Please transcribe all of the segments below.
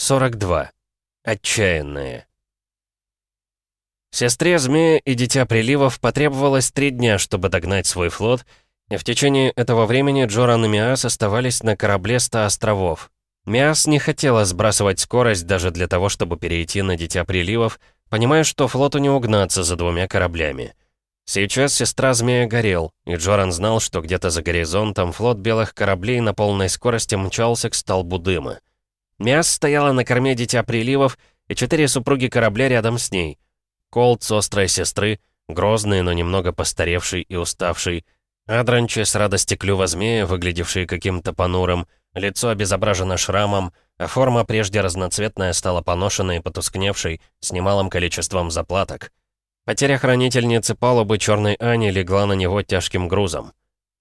42. Отчаянные. Сестре Змея и Дитя Приливов потребовалось три дня, чтобы догнать свой флот, и в течение этого времени Джоран и Миас оставались на корабле 100 островов. Миас не хотела сбрасывать скорость даже для того, чтобы перейти на Дитя Приливов, понимая, что флоту не угнаться за двумя кораблями. Сейчас сестра Змея горел, и Джоран знал, что где-то за горизонтом флот белых кораблей на полной скорости мчался к столбу дыма мяс стояла на корме Дитя Приливов и четыре супруги корабля рядом с ней. Колд с острой сестры, грозный, но немного постаревший и уставший. Адранчи с радости клюва змея, выглядевший каким-то понурым. Лицо обезображено шрамом, а форма прежде разноцветная стала поношенной и потускневшей, с немалым количеством заплаток. Потеря хранительницы палубы Черной Ани легла на него тяжким грузом.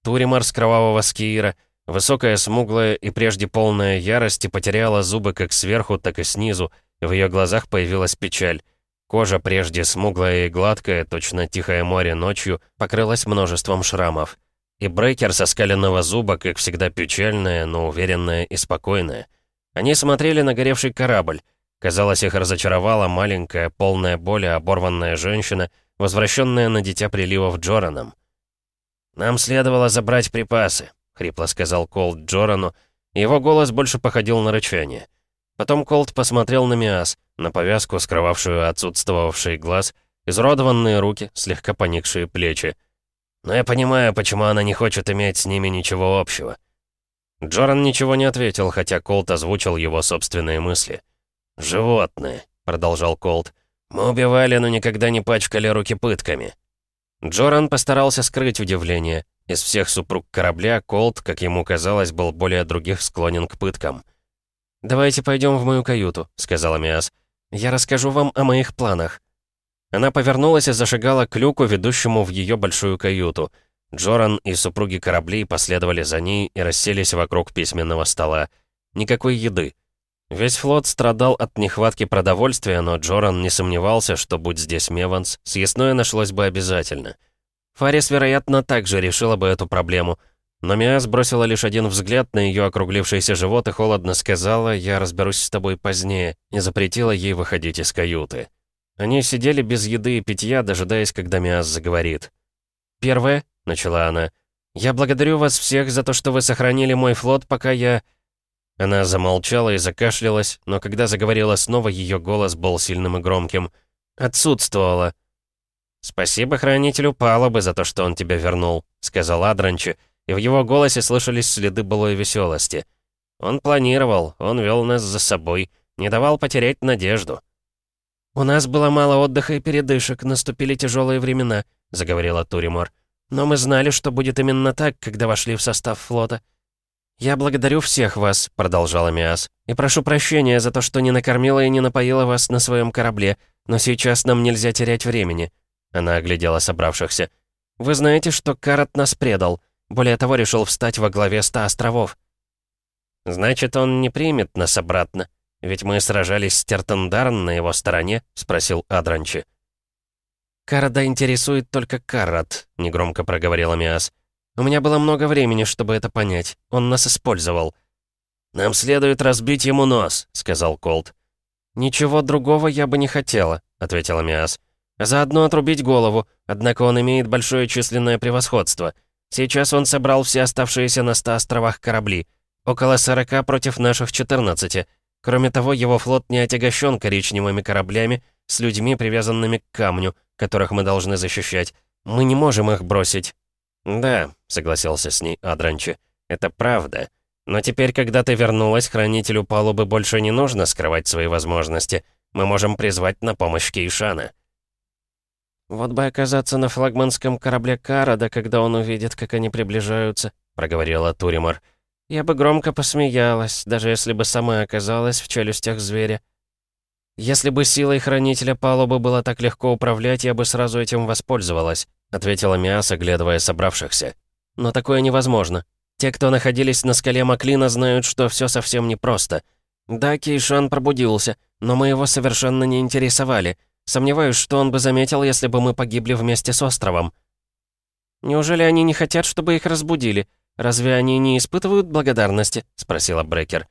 Туримар с кровавого скиера — Высокая, смуглая и прежде полная ярости потеряла зубы как сверху, так и снизу. В ее глазах появилась печаль. Кожа, прежде смуглая и гладкая, точно тихое море ночью, покрылась множеством шрамов. И Брейкер со скаленного зуба, как всегда, печальная, но уверенная и спокойная. Они смотрели на горевший корабль. Казалось, их разочаровала маленькая, полная боли, оборванная женщина, возвращенная на дитя прилива в Джораном. «Нам следовало забрать припасы», — хрипло сказал Колд Джорану. Его голос больше походил на рычание. Потом Колд посмотрел на Миас, на повязку, скрывавшую отсутствовавший глаз, изродованные руки, слегка поникшие плечи. «Но я понимаю, почему она не хочет иметь с ними ничего общего». Джоран ничего не ответил, хотя Колд озвучил его собственные мысли. «Животные», — продолжал Колд. «Мы убивали, но никогда не пачкали руки пытками». Джоран постарался скрыть удивление, из всех супруг корабля Колт, как ему казалось, был более других склонен к пыткам. «Давайте пойдем в мою каюту», — сказала Миас. «Я расскажу вам о моих планах». Она повернулась и зашагала к люку, ведущему в ее большую каюту. Джоран и супруги кораблей последовали за ней и расселись вокруг письменного стола. Никакой еды. Весь флот страдал от нехватки продовольствия, но Джоран не сомневался, что, будь здесь Меванс, съестное нашлось бы обязательно — Фарис, вероятно, также решила бы эту проблему. Но Миа бросила лишь один взгляд на ее округлившийся живот и холодно сказала «Я разберусь с тобой позднее» и запретила ей выходить из каюты. Они сидели без еды и питья, дожидаясь, когда Миас заговорит. «Первое», — начала она, — «я благодарю вас всех за то, что вы сохранили мой флот, пока я...» Она замолчала и закашлялась, но когда заговорила снова, ее голос был сильным и громким. «Отсутствовала». «Спасибо хранителю палубы за то, что он тебя вернул», — сказал Адранчи, и в его голосе слышались следы былой веселости. «Он планировал, он вел нас за собой, не давал потерять надежду». «У нас было мало отдыха и передышек, наступили тяжелые времена», — заговорила Туримор. «Но мы знали, что будет именно так, когда вошли в состав флота». «Я благодарю всех вас», — продолжала Миас, «и прошу прощения за то, что не накормила и не напоила вас на своем корабле, но сейчас нам нельзя терять времени. Она оглядела собравшихся. «Вы знаете, что Карат нас предал. Более того, решил встать во главе ста островов». «Значит, он не примет нас обратно. Ведь мы сражались с Тертендарн на его стороне?» — спросил Адранчи. «Карада интересует только Карат», — негромко проговорила Миас. «У меня было много времени, чтобы это понять. Он нас использовал». «Нам следует разбить ему нос», — сказал Колт. «Ничего другого я бы не хотела», — ответила Миас. А заодно отрубить голову, однако он имеет большое численное превосходство. Сейчас он собрал все оставшиеся на 100 островах корабли. Около 40 против наших 14. Кроме того, его флот не отягощен коричневыми кораблями с людьми, привязанными к камню, которых мы должны защищать. Мы не можем их бросить. «Да», — согласился с ней Адранчи, — «это правда. Но теперь, когда ты вернулась, хранителю палубы больше не нужно скрывать свои возможности. Мы можем призвать на помощь Кейшана». «Вот бы оказаться на флагманском корабле Карада, когда он увидит, как они приближаются», — проговорила Туримар. «Я бы громко посмеялась, даже если бы сама оказалась в челюстях зверя. Если бы силой хранителя палубы было так легко управлять, я бы сразу этим воспользовалась», — ответила Миас, оглядывая собравшихся. «Но такое невозможно. Те, кто находились на скале Маклина, знают, что все совсем непросто. Да, Кейшан пробудился, но мы его совершенно не интересовали». Сомневаюсь, что он бы заметил, если бы мы погибли вместе с островом. Неужели они не хотят, чтобы их разбудили? Разве они не испытывают благодарности? спросила Брекер.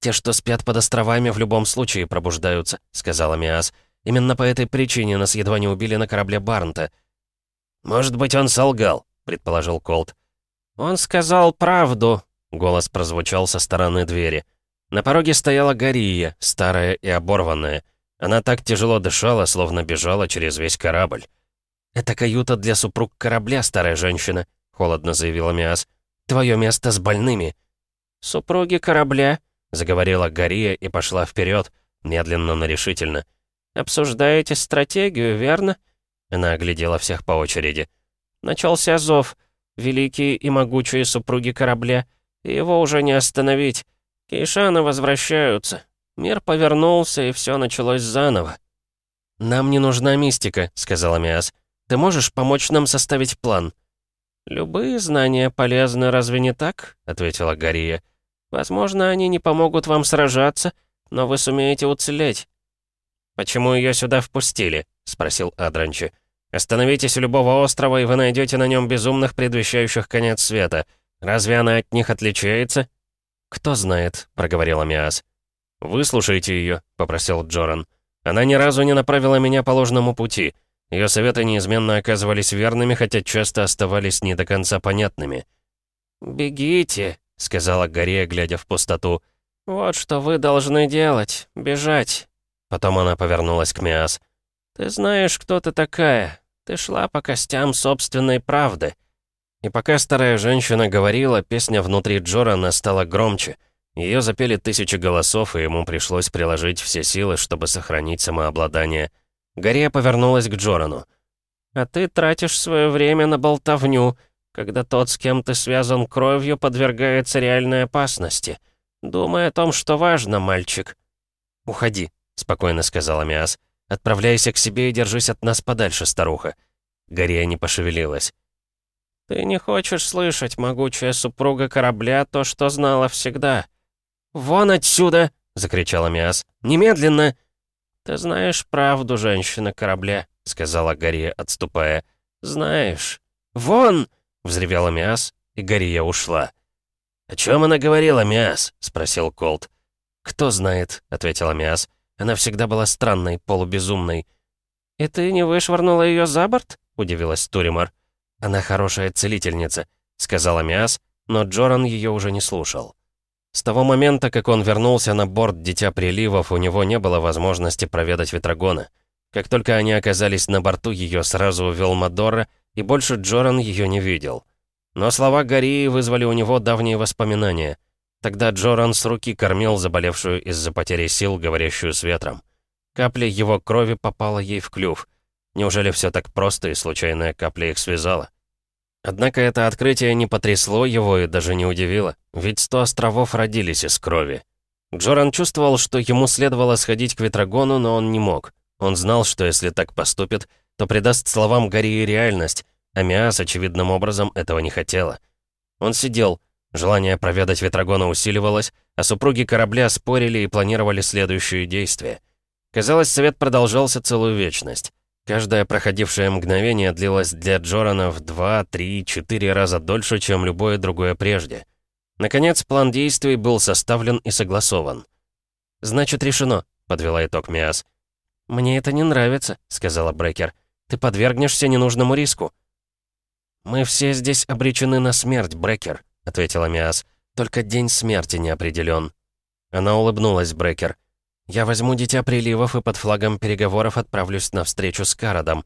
Те, что спят под островами, в любом случае пробуждаются, сказала Миас. Именно по этой причине нас едва не убили на корабле Барнта. Может быть, он солгал, предположил Колт. Он сказал правду, голос прозвучал со стороны двери. На пороге стояла Гория, старая и оборванная. Она так тяжело дышала, словно бежала через весь корабль. «Это каюта для супруг корабля, старая женщина», — холодно заявила Миас. «Твое место с больными». «Супруги корабля», — заговорила Гория и пошла вперед, медленно, но решительно. «Обсуждаете стратегию, верно?» Она оглядела всех по очереди. «Начался зов. Великие и могучие супруги корабля. Его уже не остановить. Кейшаны возвращаются. Мир повернулся, и все началось заново. «Нам не нужна мистика», — сказала Миас. «Ты можешь помочь нам составить план?» «Любые знания полезны, разве не так?» — ответила Гария. «Возможно, они не помогут вам сражаться, но вы сумеете уцелеть». «Почему ее сюда впустили?» — спросил Адранчи. «Остановитесь у любого острова, и вы найдете на нем безумных, предвещающих конец света. Разве она от них отличается?» «Кто знает», — проговорила Миас. «Выслушайте ее», — попросил Джоран. «Она ни разу не направила меня по ложному пути. Ее советы неизменно оказывались верными, хотя часто оставались не до конца понятными». «Бегите», — сказала Горея, глядя в пустоту. «Вот что вы должны делать. Бежать». Потом она повернулась к Миас. «Ты знаешь, кто ты такая. Ты шла по костям собственной правды». И пока старая женщина говорила, песня внутри Джорана стала громче — ее запели тысячи голосов, и ему пришлось приложить все силы, чтобы сохранить самообладание. Гария повернулась к Джорану. «А ты тратишь свое время на болтовню, когда тот, с кем ты связан кровью, подвергается реальной опасности. Думай о том, что важно, мальчик». «Уходи», — спокойно сказала Миас. «Отправляйся к себе и держись от нас подальше, старуха». Гария не пошевелилась. «Ты не хочешь слышать, могучая супруга корабля, то, что знала всегда», «Вон отсюда!» — закричала Миас. «Немедленно!» «Ты знаешь правду, женщина корабля», — сказала Гария, отступая. «Знаешь». «Вон!» — взревела Миас, и Гария ушла. «О чем она говорила, Миас?» — спросил Колт. «Кто знает», — ответила Миас. «Она всегда была странной, полубезумной». «И ты не вышвырнула ее за борт?» — удивилась Туримар. «Она хорошая целительница», — сказала Миас, но Джоран ее уже не слушал. С того момента, как он вернулся на борт Дитя Приливов, у него не было возможности проведать Ветрогона. Как только они оказались на борту, ее сразу увел Мадора, и больше Джоран ее не видел. Но слова Гарии вызвали у него давние воспоминания. Тогда Джоран с руки кормил заболевшую из-за потери сил, говорящую с ветром. Капля его крови попала ей в клюв. Неужели все так просто и случайная капля их связала? Однако это открытие не потрясло его и даже не удивило, ведь сто островов родились из крови. Джоран чувствовал, что ему следовало сходить к Ветрогону, но он не мог. Он знал, что если так поступит, то придаст словам Гарри реальность, а Миас очевидным образом этого не хотела. Он сидел, желание проведать Ветрогона усиливалось, а супруги корабля спорили и планировали следующие действия. Казалось, совет продолжался целую вечность. Каждое проходившее мгновение длилось для Джорана в два, три, четыре раза дольше, чем любое другое прежде. Наконец, план действий был составлен и согласован. «Значит, решено», — подвела итог Миас. «Мне это не нравится», — сказала Брекер. «Ты подвергнешься ненужному риску». «Мы все здесь обречены на смерть, Брекер», — ответила Миас. «Только день смерти не определен». Она улыбнулась Брекер. Я возьму Дитя Приливов и под флагом переговоров отправлюсь на встречу с Карадом».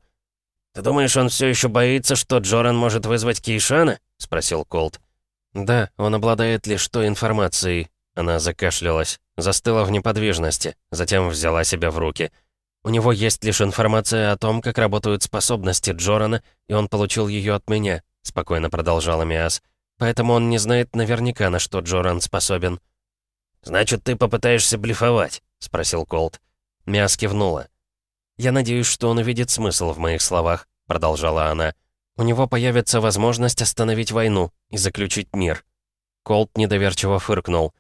«Ты думаешь, он все еще боится, что Джоран может вызвать Кейшана?» — спросил Колт. «Да, он обладает лишь той информацией». Она закашлялась, застыла в неподвижности, затем взяла себя в руки. «У него есть лишь информация о том, как работают способности Джорана, и он получил ее от меня», — спокойно продолжала Миас. «Поэтому он не знает наверняка, на что Джоран способен». «Значит, ты попытаешься блефовать?» — спросил Колт. Миас кивнула. «Я надеюсь, что он увидит смысл в моих словах», — продолжала она. «У него появится возможность остановить войну и заключить мир». Колт недоверчиво фыркнул.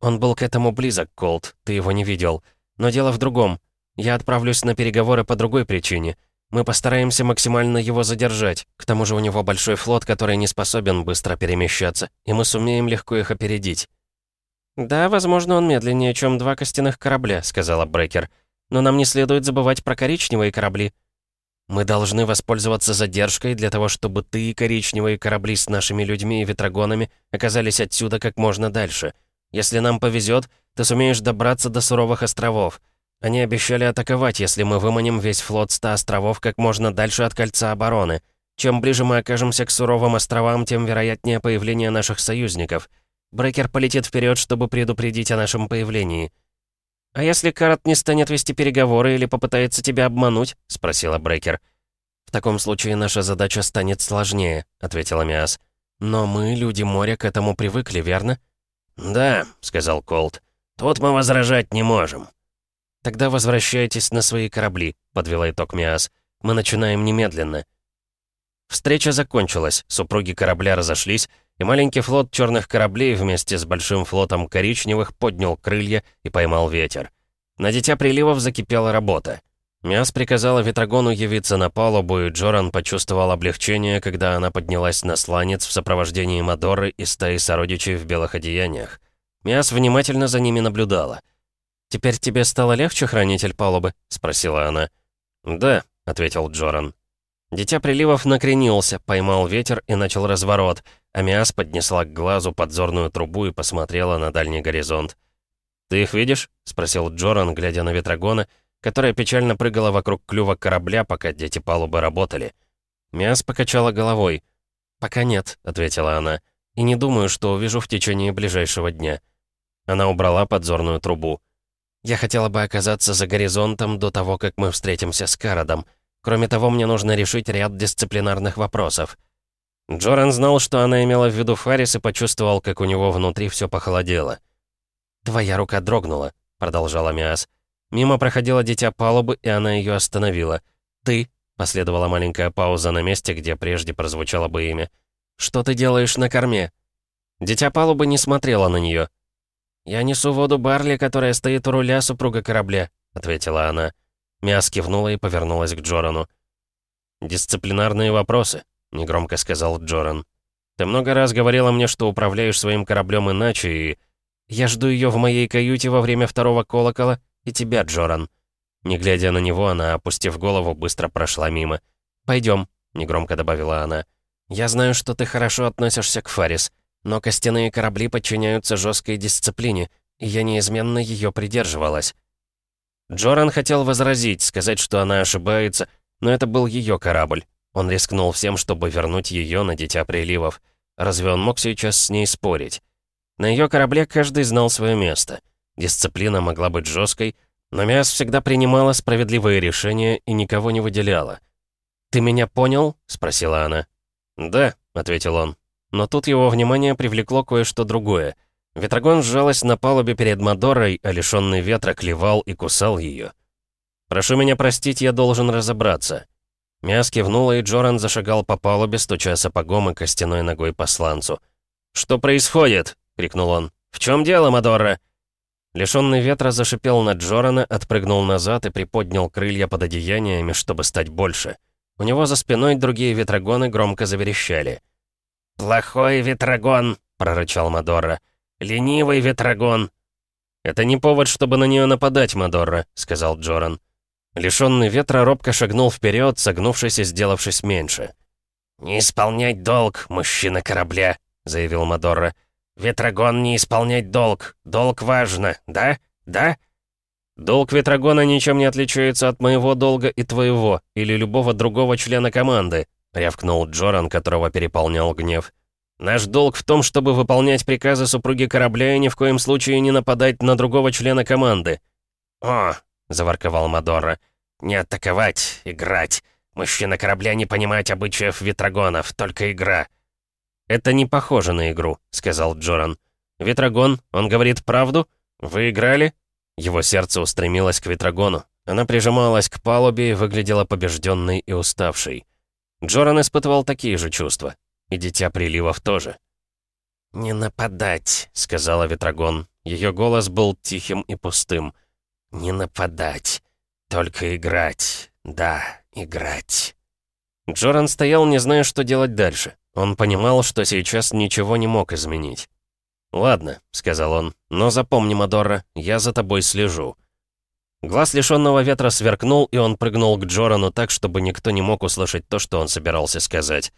«Он был к этому близок, Колт, ты его не видел. Но дело в другом. Я отправлюсь на переговоры по другой причине. Мы постараемся максимально его задержать. К тому же у него большой флот, который не способен быстро перемещаться, и мы сумеем легко их опередить». «Да, возможно, он медленнее, чем два костяных корабля», — сказала Брекер. «Но нам не следует забывать про коричневые корабли». «Мы должны воспользоваться задержкой для того, чтобы ты и коричневые корабли с нашими людьми и ветрогонами оказались отсюда как можно дальше. Если нам повезет, ты сумеешь добраться до суровых островов. Они обещали атаковать, если мы выманим весь флот ста островов как можно дальше от кольца обороны. Чем ближе мы окажемся к суровым островам, тем вероятнее появление наших союзников». Брекер полетит вперед, чтобы предупредить о нашем появлении. «А если Карат не станет вести переговоры или попытается тебя обмануть?» — спросила Брекер. «В таком случае наша задача станет сложнее», — ответила Миас. «Но мы, люди моря, к этому привыкли, верно?» «Да», — сказал Колт. «Тут мы возражать не можем». «Тогда возвращайтесь на свои корабли», — подвела итог Миас. «Мы начинаем немедленно». Встреча закончилась, супруги корабля разошлись, и маленький флот черных кораблей вместе с большим флотом коричневых поднял крылья и поймал ветер. На Дитя Приливов закипела работа. мяс приказала Ветрогону явиться на палубу, и Джоран почувствовал облегчение, когда она поднялась на сланец в сопровождении Мадоры и стаи сородичей в белых одеяниях. мяс внимательно за ними наблюдала. «Теперь тебе стало легче, хранитель палубы?» — спросила она. «Да», — ответил Джоран. Дитя Приливов накренился, поймал ветер и начал разворот — Амиас поднесла к глазу подзорную трубу и посмотрела на дальний горизонт. «Ты их видишь?» — спросил Джоран, глядя на ветрогона, которая печально прыгала вокруг клюва корабля, пока дети палубы работали. Миас покачала головой. «Пока нет», — ответила она, — «и не думаю, что увижу в течение ближайшего дня». Она убрала подзорную трубу. «Я хотела бы оказаться за горизонтом до того, как мы встретимся с Карадом. Кроме того, мне нужно решить ряд дисциплинарных вопросов». Джоран знал, что она имела в виду Фарис, и почувствовал, как у него внутри все похолодело. «Твоя рука дрогнула», — продолжала Миас. «Мимо проходила дитя палубы, и она ее остановила. Ты...» — последовала маленькая пауза на месте, где прежде прозвучало бы имя. «Что ты делаешь на корме?» Дитя палубы не смотрела на нее. «Я несу воду Барли, которая стоит у руля супруга корабля», — ответила она. Миас кивнула и повернулась к Джорану. «Дисциплинарные вопросы», — негромко сказал Джоран. «Ты много раз говорила мне, что управляешь своим кораблем иначе, и... Я жду ее в моей каюте во время второго колокола и тебя, Джоран». Не глядя на него, она, опустив голову, быстро прошла мимо. «Пойдем», — негромко добавила она. «Я знаю, что ты хорошо относишься к Фарис, но костяные корабли подчиняются жесткой дисциплине, и я неизменно ее придерживалась». Джоран хотел возразить, сказать, что она ошибается, но это был ее корабль. Он рискнул всем, чтобы вернуть ее на Дитя Приливов. Разве он мог сейчас с ней спорить? На ее корабле каждый знал свое место. Дисциплина могла быть жесткой, но Миас всегда принимала справедливые решения и никого не выделяла. «Ты меня понял?» — спросила она. «Да», — ответил он. Но тут его внимание привлекло кое-что другое. Ветрогон сжалась на палубе перед Мадорой, а лишённый ветра клевал и кусал ее. «Прошу меня простить, я должен разобраться», Мяс кивнула, и Джоран зашагал по палубе, стуча сапогом и костяной ногой по сланцу. «Что происходит?» — крикнул он. «В чем дело, Мадорра?» Лишенный ветра зашипел на Джорана, отпрыгнул назад и приподнял крылья под одеяниями, чтобы стать больше. У него за спиной другие ветрогоны громко заверещали. «Плохой ветрогон!» — прорычал Мадорра. «Ленивый ветрогон!» «Это не повод, чтобы на нее нападать, Мадорра», — сказал Джоран. Лишенный ветра робко шагнул вперед, согнувшись и сделавшись меньше. «Не исполнять долг, мужчина корабля», — заявил Мадорро. «Ветрогон не исполнять долг. Долг важно, да? Да?» «Долг Ветрогона ничем не отличается от моего долга и твоего, или любого другого члена команды», — рявкнул Джоран, которого переполнял гнев. «Наш долг в том, чтобы выполнять приказы супруги корабля и ни в коем случае не нападать на другого члена команды». «О, — заворковал Мадора. «Не атаковать, играть. Мужчина корабля не понимать обычаев ветрогонов, только игра». «Это не похоже на игру», — сказал Джоран. «Ветрогон, он говорит правду? Вы играли?» Его сердце устремилось к ветрогону. Она прижималась к палубе и выглядела побежденной и уставшей. Джоран испытывал такие же чувства. И Дитя Приливов тоже. «Не нападать», — сказала Ветрогон. Ее голос был тихим и пустым. Не нападать. Только играть. Да, играть. Джоран стоял, не зная, что делать дальше. Он понимал, что сейчас ничего не мог изменить. «Ладно», — сказал он, — «но запомни, Мадорра, я за тобой слежу». Глаз лишённого ветра сверкнул, и он прыгнул к Джорану так, чтобы никто не мог услышать то, что он собирался сказать.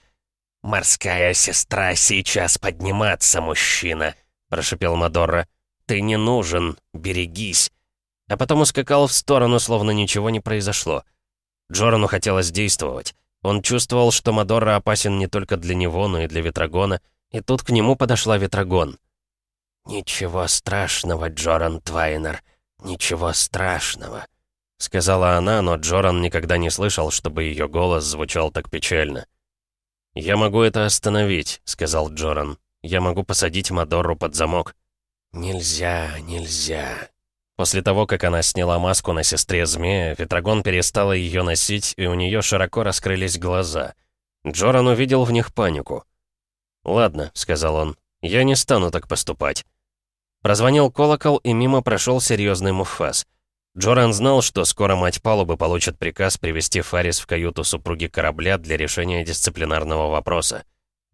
«Морская сестра сейчас подниматься, мужчина», — прошипел Мадорра. «Ты не нужен, берегись а потом ускакал в сторону, словно ничего не произошло. Джорану хотелось действовать. Он чувствовал, что Мадора опасен не только для него, но и для Ветрогона, и тут к нему подошла Ветрогон. «Ничего страшного, Джоран Твайнер, ничего страшного», — сказала она, но Джоран никогда не слышал, чтобы ее голос звучал так печально. «Я могу это остановить», — сказал Джоран. «Я могу посадить Мадору под замок». «Нельзя, нельзя», После того, как она сняла маску на сестре змея, Ветрогон перестала ее носить, и у нее широко раскрылись глаза. Джоран увидел в них панику. «Ладно», — сказал он, — «я не стану так поступать». Прозвонил колокол, и мимо прошел серьезный муфас. Джоран знал, что скоро мать палубы получит приказ привести Фарис в каюту супруги корабля для решения дисциплинарного вопроса.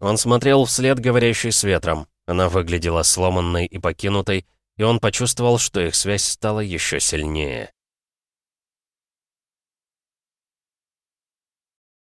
Он смотрел вслед говорящей с ветром. Она выглядела сломанной и покинутой, и он почувствовал, что их связь стала еще сильнее.